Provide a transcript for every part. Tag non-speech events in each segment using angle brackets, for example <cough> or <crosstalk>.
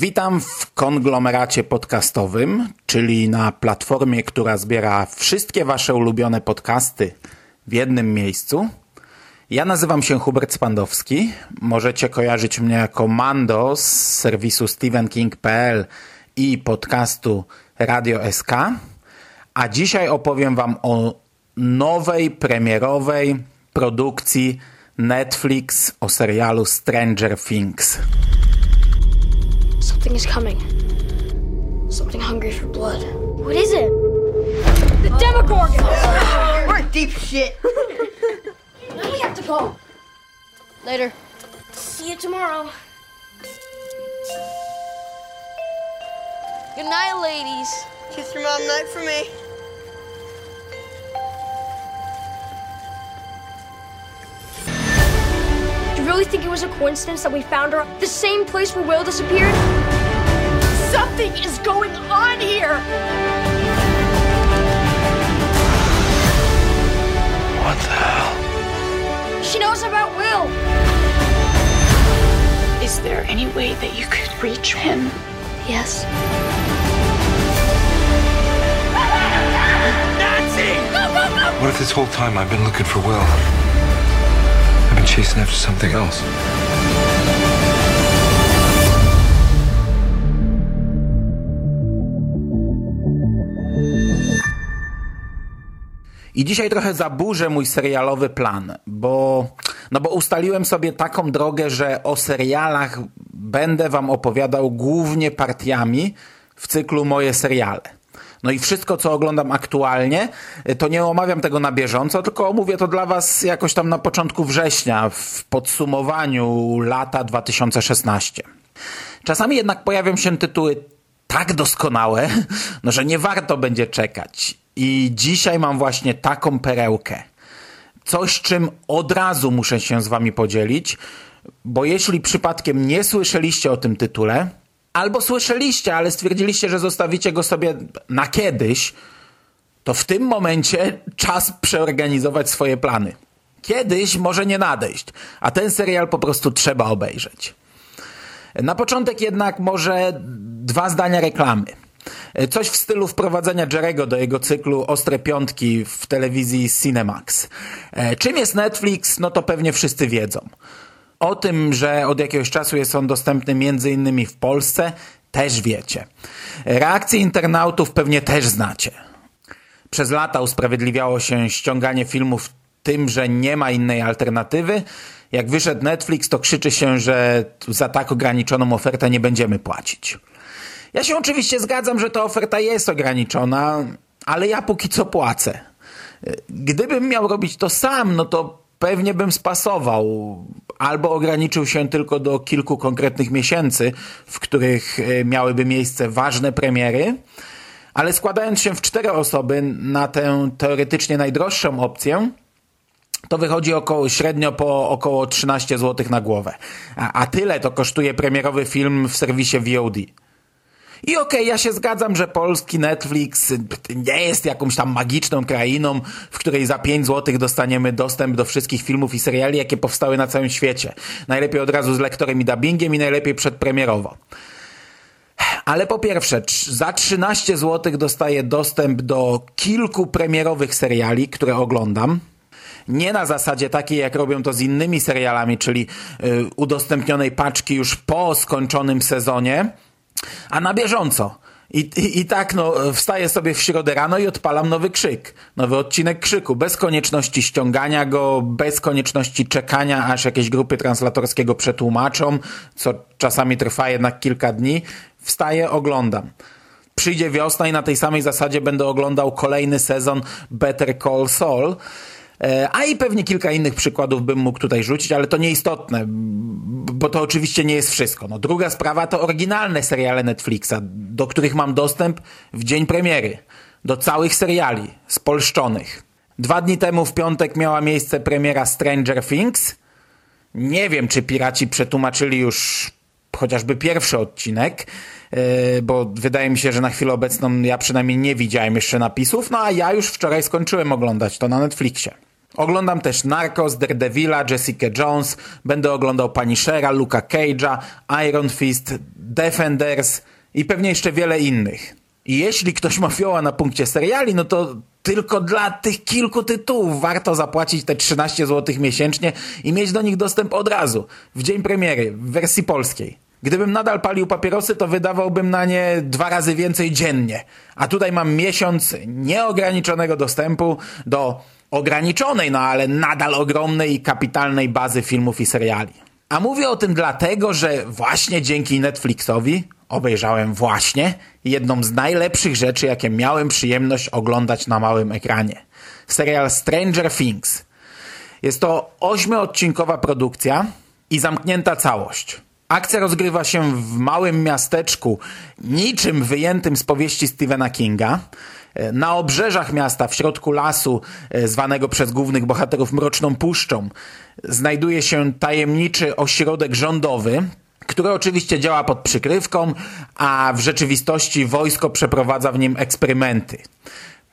Witam w konglomeracie podcastowym, czyli na platformie, która zbiera wszystkie Wasze ulubione podcasty w jednym miejscu. Ja nazywam się Hubert Spandowski. Możecie kojarzyć mnie jako Mando z serwisu StephenKing.pl i podcastu Radio SK. A dzisiaj opowiem Wam o nowej, premierowej produkcji Netflix o serialu Stranger Things. Something is coming. Something hungry for blood. What is it? The Demogorgon! <laughs> We're in deep shit. <laughs> now we have to go. Later. See you tomorrow. Good night, ladies. Kiss your mom night for me. Really think it was a coincidence that we found her at the same place where Will disappeared? Something is going on here. What the hell? She knows about Will. Is there any way that you could reach him? Yes. What if this whole time I've been looking for Will? Chasing after something else. I dzisiaj trochę zaburzę mój serialowy plan, bo, no bo ustaliłem sobie taką drogę, że o serialach będę wam opowiadał głównie partiami w cyklu Moje seriale. No i wszystko, co oglądam aktualnie, to nie omawiam tego na bieżąco, tylko omówię to dla was jakoś tam na początku września, w podsumowaniu lata 2016. Czasami jednak pojawią się tytuły tak doskonałe, <laughs> no że nie warto będzie czekać. I dzisiaj mam właśnie taką perełkę. Coś, czym od razu muszę się z wami podzielić, bo jeśli przypadkiem nie słyszeliście o tym tytule, albo słyszeliście, ale stwierdziliście, że zostawicie go sobie na kiedyś, to w tym momencie czas przeorganizować swoje plany. Kiedyś może nie nadejść, a ten serial po prostu trzeba obejrzeć. Na początek jednak może dwa zdania reklamy. Coś w stylu wprowadzenia Jerego do jego cyklu Ostre Piątki w telewizji Cinemax. Czym jest Netflix? No to pewnie wszyscy wiedzą. O tym, że od jakiegoś czasu jest on dostępny między innymi w Polsce, też wiecie. Reakcje internautów pewnie też znacie. Przez lata usprawiedliwiało się ściąganie filmów tym, że nie ma innej alternatywy. Jak wyszedł Netflix, to krzyczy się, że za tak ograniczoną ofertę nie będziemy płacić. Ja się oczywiście zgadzam, że ta oferta jest ograniczona, ale ja póki co płacę. Gdybym miał robić to sam, no to pewnie bym spasował albo ograniczył się tylko do kilku konkretnych miesięcy, w których miałyby miejsce ważne premiery, ale składając się w cztery osoby na tę teoretycznie najdroższą opcję, to wychodzi około, średnio po około 13 zł na głowę. A, a tyle to kosztuje premierowy film w serwisie VOD. I okej, okay, ja się zgadzam, że polski Netflix nie jest jakąś tam magiczną krainą, w której za 5 zł dostaniemy dostęp do wszystkich filmów i seriali, jakie powstały na całym świecie. Najlepiej od razu z lektorem i dubbingiem i najlepiej przedpremierowo. Ale po pierwsze, za 13 zł dostaję dostęp do kilku premierowych seriali, które oglądam. Nie na zasadzie takiej, jak robią to z innymi serialami, czyli y, udostępnionej paczki już po skończonym sezonie, a na bieżąco. I, i, I tak no, wstaję sobie w środę rano i odpalam nowy krzyk. Nowy odcinek krzyku. Bez konieczności ściągania go, bez konieczności czekania, aż jakieś grupy translatorskiego przetłumaczą, co czasami trwa jednak kilka dni. Wstaję, oglądam. Przyjdzie wiosna i na tej samej zasadzie będę oglądał kolejny sezon Better Call Saul. E, A i pewnie kilka innych przykładów bym mógł tutaj rzucić, ale to nieistotne, bo to oczywiście nie jest wszystko. No, druga sprawa to oryginalne seriale Netflixa, do których mam dostęp w dzień premiery. Do całych seriali, spolszczonych. Dwa dni temu w piątek miała miejsce premiera Stranger Things. Nie wiem, czy piraci przetłumaczyli już chociażby pierwszy odcinek, yy, bo wydaje mi się, że na chwilę obecną ja przynajmniej nie widziałem jeszcze napisów, no a ja już wczoraj skończyłem oglądać to na Netflixie. Oglądam też Narcos, Daredevila, Jessica Jones, będę oglądał Punishera, Luka Cage'a, Iron Fist, Defenders i pewnie jeszcze wiele innych. I jeśli ktoś ma fioła na punkcie seriali, no to tylko dla tych kilku tytułów warto zapłacić te 13 zł miesięcznie i mieć do nich dostęp od razu, w dzień premiery, w wersji polskiej. Gdybym nadal palił papierosy, to wydawałbym na nie dwa razy więcej dziennie. A tutaj mam miesiąc nieograniczonego dostępu do ograniczonej, no ale nadal ogromnej i kapitalnej bazy filmów i seriali. A mówię o tym dlatego, że właśnie dzięki Netflixowi obejrzałem właśnie jedną z najlepszych rzeczy, jakie miałem przyjemność oglądać na małym ekranie. Serial Stranger Things. Jest to ośmiodcinkowa produkcja i zamknięta całość. Akcja rozgrywa się w małym miasteczku, niczym wyjętym z powieści Stephena Kinga. Na obrzeżach miasta, w środku lasu, e, zwanego przez głównych bohaterów Mroczną Puszczą, znajduje się tajemniczy ośrodek rządowy, który oczywiście działa pod przykrywką, a w rzeczywistości wojsko przeprowadza w nim eksperymenty.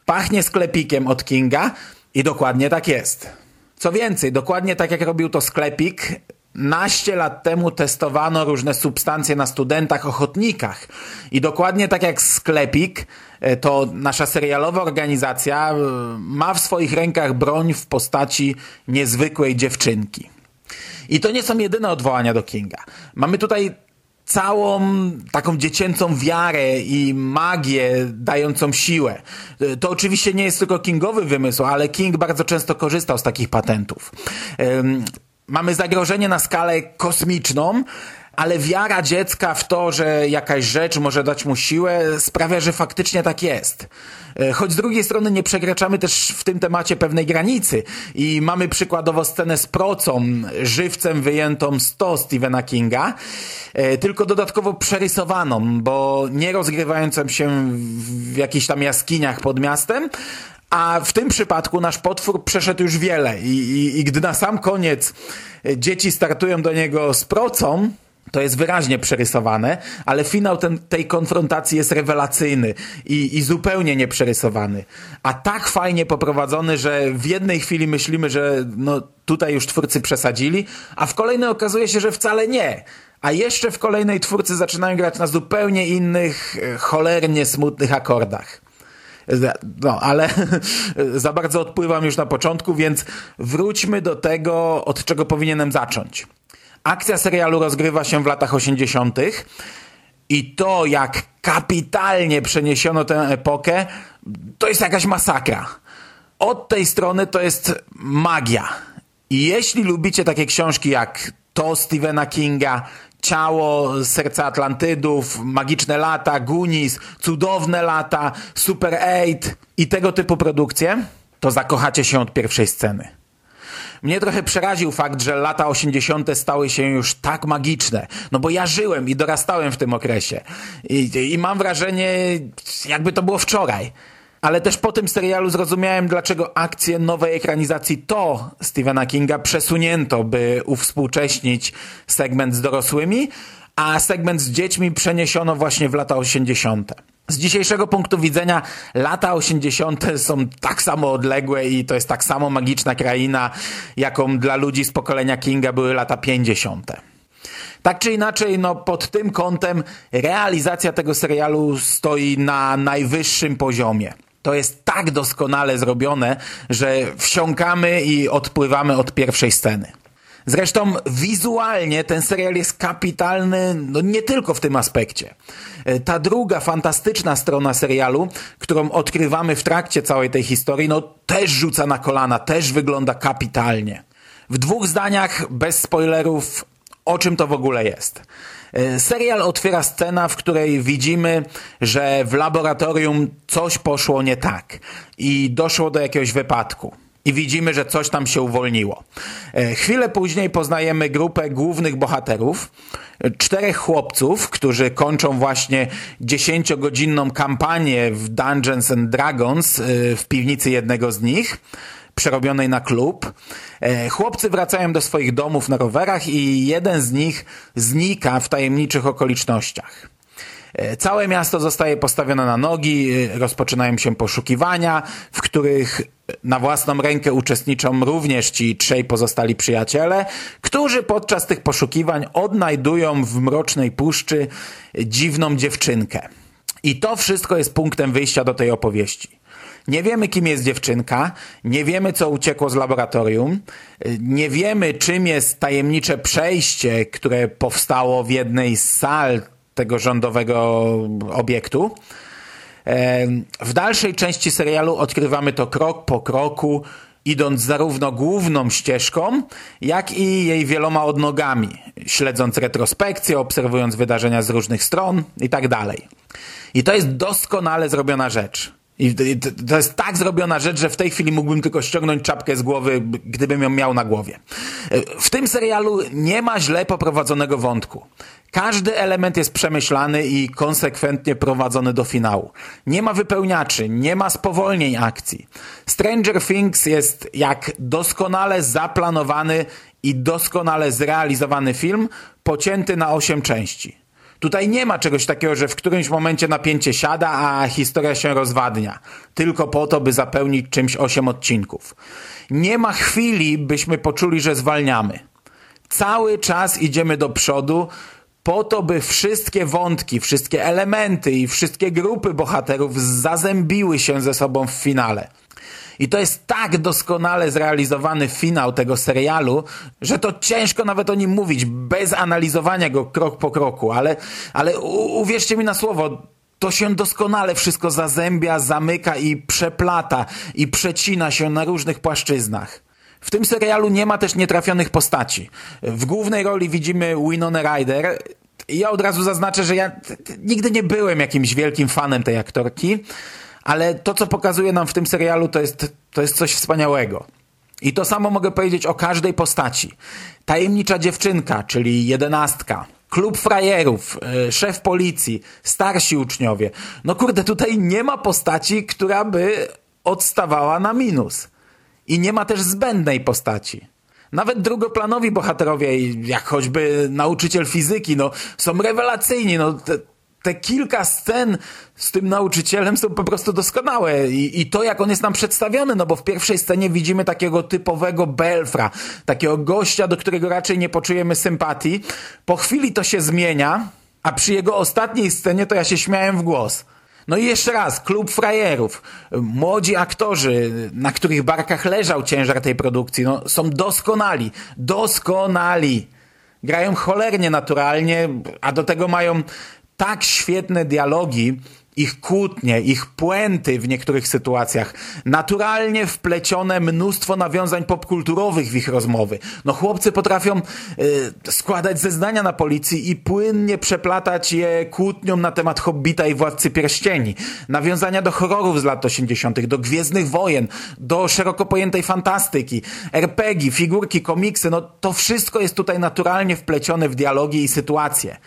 Pachnie sklepikiem od Kinga i dokładnie tak jest. Co więcej, dokładnie tak jak robił to sklepik, naście lat temu testowano różne substancje na studentach ochotnikach. I dokładnie tak jak sklepik, e, to nasza serialowa organizacja e, ma w swoich rękach broń w postaci niezwykłej dziewczynki. I to nie są jedyne odwołania do Kinga. Mamy tutaj całą taką dziecięcą wiarę i magię dającą siłę. To oczywiście nie jest tylko Kingowy wymysł, ale King bardzo często korzystał z takich patentów. Mamy zagrożenie na skalę kosmiczną, ale wiara dziecka w to, że jakaś rzecz może dać mu siłę, sprawia, że faktycznie tak jest. E, Choć z drugiej strony nie przekraczamy też w tym temacie pewnej granicy i mamy przykładowo scenę z procą, żywcem wyjętą z to Stephena Kinga, e, tylko dodatkowo przerysowaną, bo nie rozgrywającą się w jakichś tam jaskiniach pod miastem, a w tym przypadku nasz potwór przeszedł już wiele i, i, i gdy na sam koniec e, dzieci startują do niego z procą, to jest wyraźnie przerysowane, ale finał ten, tej konfrontacji jest rewelacyjny i, i zupełnie nieprzerysowany. A tak fajnie poprowadzony, że w jednej chwili myślimy, że no, tutaj już twórcy przesadzili, a w kolejnej okazuje się, że wcale nie. A jeszcze w kolejnej twórcy zaczynają grać na zupełnie innych, e, cholernie smutnych akordach. No, ale <laughs> za bardzo odpływam już na początku, więc wróćmy do tego, od czego powinienem zacząć. Akcja serialu rozgrywa się w latach 80. i to, jak kapitalnie przeniesiono tę epokę, to jest jakaś masakra. Od tej strony to jest magia. I jeśli lubicie takie książki jak to Stephena Kinga, Ciało, Serca Atlantydów, Magiczne Lata, Goonies, Cudowne Lata, Super 8 i tego typu produkcje, to zakochacie się od pierwszej sceny. Mnie trochę przeraził fakt, że lata 80. stały się już tak magiczne. No bo ja żyłem i dorastałem w tym okresie. I, i mam wrażenie, jakby to było wczoraj. Ale też po tym serialu zrozumiałem, dlaczego akcję nowej ekranizacji to Stephena Kinga przesunięto, by uwspółcześnić segment z dorosłymi, a segment z dziećmi przeniesiono właśnie w lata 80. Z dzisiejszego punktu widzenia lata 80. są tak samo odległe i to jest tak samo magiczna kraina, jaką dla ludzi z pokolenia Kinga były lata 50. Tak czy inaczej, no pod tym kątem realizacja tego serialu stoi na najwyższym poziomie. To jest tak doskonale zrobione, że wsiąkamy i odpływamy od pierwszej sceny. Zresztą wizualnie ten serial jest kapitalny no nie tylko w tym aspekcie. E, Ta druga fantastyczna strona serialu, którą odkrywamy w trakcie całej tej historii, no też rzuca na kolana, też wygląda kapitalnie. W dwóch zdaniach, bez spoilerów, o czym to w ogóle jest. E, Serial otwiera scena, w której widzimy, że w laboratorium coś poszło nie tak i doszło do jakiegoś wypadku. I widzimy, że coś tam się uwolniło. E, Chwilę później poznajemy grupę głównych bohaterów, e, czterech chłopców, którzy kończą właśnie dziesięciogodzinną kampanię w Dungeons and Dragons w piwnicy jednego z nich przerobionej na klub. E, Chłopcy wracają do swoich domów na rowerach i jeden z nich znika w tajemniczych okolicznościach. E, Całe miasto zostaje postawione na nogi, e, rozpoczynają się poszukiwania, w których na własną rękę uczestniczą również ci trzej pozostali przyjaciele, którzy podczas tych poszukiwań odnajdują w mrocznej puszczy dziwną dziewczynkę. I to wszystko jest punktem wyjścia do tej opowieści. Nie wiemy, kim jest dziewczynka, nie wiemy, co uciekło z laboratorium, nie wiemy, czym jest tajemnicze przejście, które powstało w jednej z sal tego rządowego obiektu. W dalszej części serialu odkrywamy to krok po kroku, idąc zarówno główną ścieżką, jak i jej wieloma odnogami, śledząc retrospekcję, obserwując wydarzenia z różnych stron i tak. I to jest doskonale zrobiona rzecz. I to- jest tak zrobiona rzecz, że w tej chwili mógłbym tylko ściągnąć czapkę z głowy, gdybym ją miał na głowie. E, W tym serialu nie ma źle poprowadzonego wątku. Każdy element jest przemyślany i konsekwentnie prowadzony do finału. Nie ma wypełniaczy, nie ma spowolnień akcji. Stranger Things jest jak doskonale zaplanowany i doskonale zrealizowany film, pocięty na osiem części. Tutaj nie ma czegoś takiego, że w którymś momencie napięcie siada, a historia się rozwadnia. Tylko po to, by zapełnić czymś osiem odcinków. Nie ma chwili, byśmy poczuli, że zwalniamy. Cały czas idziemy do przodu po to, by wszystkie wątki, wszystkie elementy i wszystkie grupy bohaterów zazębiły się ze sobą w finale. I to jest tak doskonale zrealizowany finał tego serialu, że to ciężko nawet o nim mówić, bez analizowania go krok po kroku, ale, ale uwierzcie mi na słowo, to się doskonale wszystko zazębia, zamyka i przeplata i przecina się na różnych płaszczyznach. W tym serialu nie ma też nietrafionych postaci. W głównej roli widzimy Winona Ryder. Ja od razu zaznaczę, że ja nigdy nie byłem jakimś wielkim fanem tej aktorki, ale to, co pokazuje nam w tym serialu, to jest, to jest coś wspaniałego. I to samo mogę powiedzieć o każdej postaci. Tajemnicza dziewczynka, czyli jedenastka, klub frajerów, e, szef policji, starsi uczniowie. No kurde, tutaj nie ma postaci, która by odstawała na minus. I nie ma też zbędnej postaci. Nawet drugoplanowi bohaterowie, jak choćby nauczyciel fizyki, no, są rewelacyjni. No, te, kilka scen z tym nauczycielem są po prostu doskonałe. I, I to, jak on jest nam przedstawiony, no bo w pierwszej scenie widzimy takiego typowego belfra, takiego gościa, do którego raczej nie poczujemy sympatii. Po chwili to się zmienia, a przy jego ostatniej scenie to ja się śmiałem w głos. No i jeszcze raz, klub frajerów. Młodzi aktorzy, na których barkach leżał ciężar tej produkcji, no, są doskonali. Doskonali. Grają cholernie naturalnie, a do tego mają tak świetne dialogi, ich kłótnie, ich puenty w niektórych sytuacjach, naturalnie wplecione mnóstwo nawiązań popkulturowych w ich rozmowy. No chłopcy potrafią y, składać zeznania na policji i płynnie przeplatać je kłótnią na temat Hobbita i Władcy Pierścieni. Nawiązania do horrorów z lat 80., do Gwiezdnych Wojen, do szeroko pojętej fantastyki, RPG, figurki, komiksy, no to wszystko jest tutaj naturalnie wplecione w dialogi i sytuacje.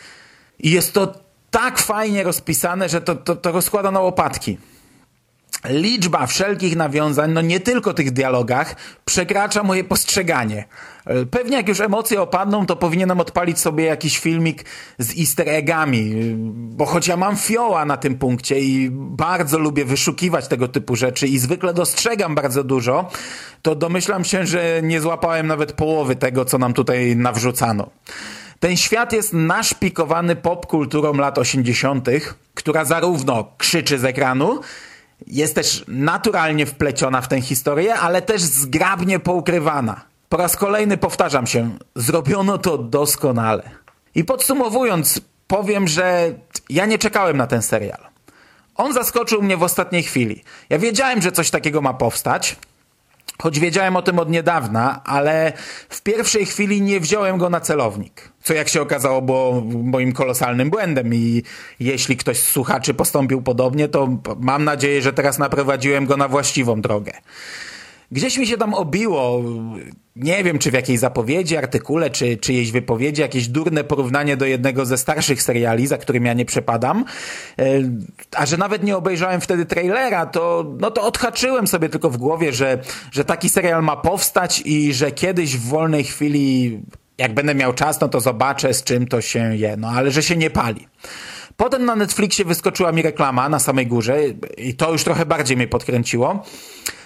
I jest to tak fajnie rozpisane, że to, to, to rozkłada na łopatki. Liczba wszelkich nawiązań, no nie tylko tych dialogach, przekracza moje postrzeganie. E, Pewnie jak już emocje opadną, to powinienem odpalić sobie jakiś filmik z easter eggami, e, bo choć ja mam fioła na tym punkcie i bardzo lubię wyszukiwać tego typu rzeczy i zwykle dostrzegam bardzo dużo, to domyślam się, że nie złapałem nawet połowy tego, co nam tutaj nawrzucano. Ten świat jest naszpikowany popkulturą lat 80., która zarówno krzyczy z ekranu, jest też naturalnie wpleciona w tę historię, ale też zgrabnie poukrywana. Po raz kolejny powtarzam się, zrobiono to doskonale. I podsumowując, powiem, że ja nie czekałem na ten serial. On zaskoczył mnie w ostatniej chwili. Ja wiedziałem, że coś takiego ma powstać, choć wiedziałem o tym od niedawna, ale w pierwszej chwili nie wziąłem go na celownik. Co jak się okazało było moim kolosalnym błędem i jeśli ktoś z słuchaczy postąpił podobnie, to mam nadzieję, że teraz naprowadziłem go na właściwą drogę. Gdzieś mi się tam obiło, nie wiem czy w jakiej zapowiedzi, artykule, czy czyjejś wypowiedzi, jakieś durne porównanie do jednego ze starszych seriali, za którym ja nie przepadam. E, a że nawet nie obejrzałem wtedy trailera, to, no to odhaczyłem sobie tylko w głowie, że, że taki serial ma powstać i że kiedyś w wolnej chwili, jak będę miał czas, no to zobaczę z czym to się je. No ale że się nie pali. Potem na Netflixie wyskoczyła mi reklama na samej górze i to już trochę bardziej mnie podkręciło.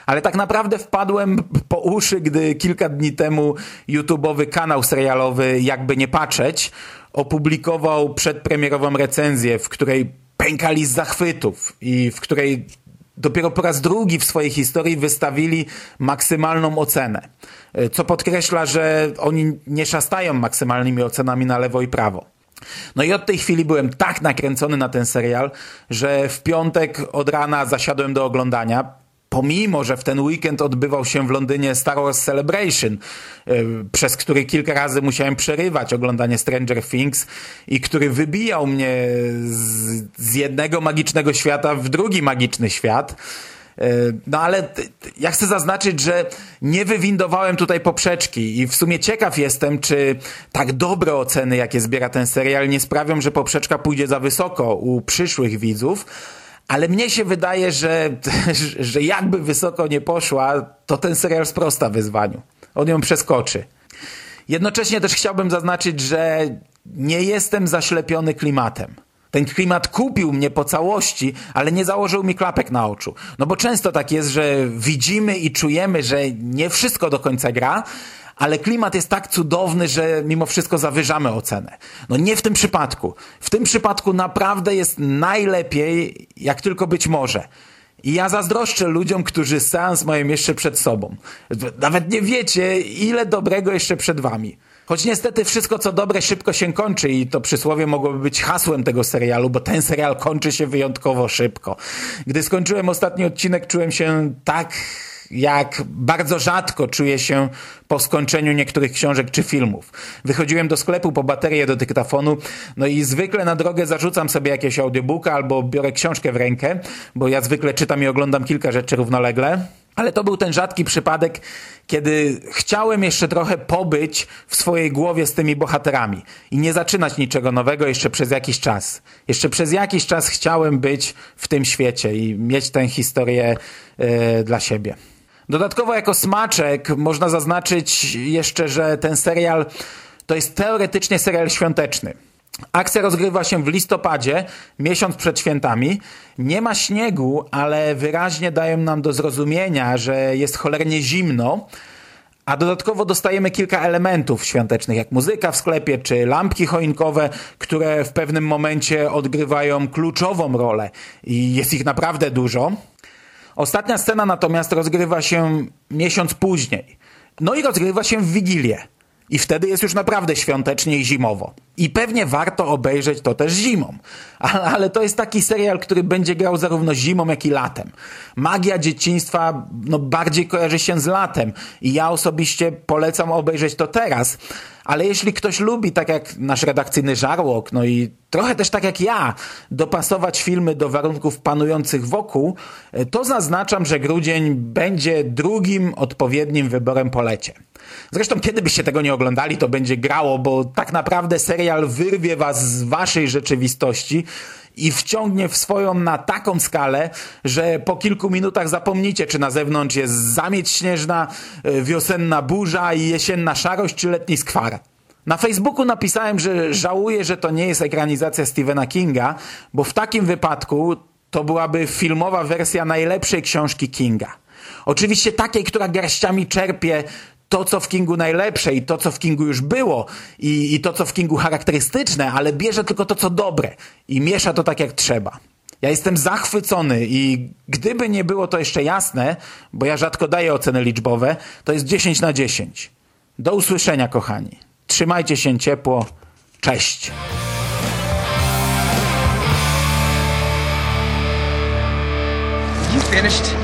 Ale tak naprawdę wpadłem po uszy, gdy kilka dni temu YouTube'owy kanał serialowy Jakby Nie Patrzeć opublikował przedpremierową recenzję, w której pękali z zachwytów i w której dopiero po raz drugi w swojej historii wystawili maksymalną ocenę. Co podkreśla, że oni nie szastają maksymalnymi ocenami na lewo i prawo. No i od tej chwili byłem tak nakręcony na ten serial, że w piątek od rana zasiadłem do oglądania pomimo, że w ten weekend odbywał się w Londynie Star Wars Celebration, e, przez który kilka razy musiałem przerywać oglądanie Stranger Things i który wybijał mnie z, z jednego magicznego świata w drugi magiczny świat, no ale ja chcę zaznaczyć, że nie wywindowałem tutaj poprzeczki i w sumie ciekaw jestem, czy tak dobre oceny, jakie zbiera ten serial, nie sprawią, że poprzeczka pójdzie za wysoko u przyszłych widzów, ale mnie się wydaje, że, <laughs> że jakby wysoko nie poszła, to ten serial sprosta wyzwaniu. On ją przeskoczy. Jednocześnie też chciałbym zaznaczyć, że nie jestem zaślepiony klimatem. Ten klimat kupił mnie po całości, ale nie założył mi klapek na oczu. No bo często tak jest, że widzimy i czujemy, że nie wszystko do końca gra, ale klimat jest tak cudowny, że mimo wszystko zawyżamy ocenę. No nie w tym przypadku. W tym przypadku naprawdę jest najlepiej, jak tylko być może. I ja zazdroszczę ludziom, którzy seans mają jeszcze przed sobą. Nawet nie wiecie, ile dobrego jeszcze przed wami. Choć niestety wszystko co dobre szybko się kończy i to przysłowie mogłoby być hasłem tego serialu, bo ten serial kończy się wyjątkowo szybko. Gdy skończyłem ostatni odcinek, czułem się tak jak bardzo rzadko czuję się po skończeniu niektórych książek czy filmów. Wychodziłem do sklepu po baterię do dyktafonu, no i zwykle na drogę zarzucam sobie jakieś audiobooka albo biorę książkę w rękę, bo ja zwykle czytam i oglądam kilka rzeczy równolegle. Ale to był ten rzadki przypadek, kiedy chciałem jeszcze trochę pobyć w swojej głowie z tymi bohaterami i nie zaczynać niczego nowego jeszcze przez jakiś czas. Jeszcze przez jakiś czas chciałem być w tym świecie i mieć tę historię yy, dla siebie. Dodatkowo jako smaczek można zaznaczyć jeszcze, że ten serial to jest teoretycznie serial świąteczny. Akcja rozgrywa się w listopadzie, miesiąc przed świętami. Nie ma śniegu, ale wyraźnie dają nam do zrozumienia, że jest cholernie zimno. A dodatkowo dostajemy kilka elementów świątecznych, jak muzyka w sklepie czy lampki choinkowe, które w pewnym momencie odgrywają kluczową rolę. I jest ich naprawdę dużo. Ostatnia scena natomiast rozgrywa się miesiąc później. No i rozgrywa się w Wigilię. I wtedy jest już naprawdę świątecznie i zimowo. I pewnie warto obejrzeć to też zimą. Ale to jest taki serial, który będzie grał zarówno zimą, jak i latem. Magia dzieciństwa no, bardziej kojarzy się z latem. I ja osobiście polecam obejrzeć to teraz. Ale jeśli ktoś lubi, tak jak nasz redakcyjny żarłok, no i trochę też tak jak ja, dopasować filmy do warunków panujących wokół, to zaznaczam, że grudzień będzie drugim odpowiednim wyborem po lecie. Zresztą kiedy byście tego nie oglądali, to będzie grało, bo tak naprawdę serial wyrwie was z waszej rzeczywistości i wciągnie w swoją na taką skalę, że po kilku minutach zapomnicie, czy na zewnątrz jest zamieć śnieżna, e, wiosenna burza i jesienna szarość, czy letni skwar. Na Facebooku napisałem, że żałuję, że to nie jest ekranizacja Stephena Kinga, bo w takim wypadku to byłaby filmowa wersja najlepszej książki Kinga. Oczywiście takiej, która garściami czerpie to, co w Kingu najlepsze i to, co w Kingu już było i, i to, co w Kingu charakterystyczne, ale bierze tylko to, co dobre i miesza to tak, jak trzeba. Ja jestem zachwycony i gdyby nie było to jeszcze jasne, bo ja rzadko daję oceny liczbowe, to jest 10 na 10. Do usłyszenia, kochani. Trzymajcie się ciepło. Cześć. You finished?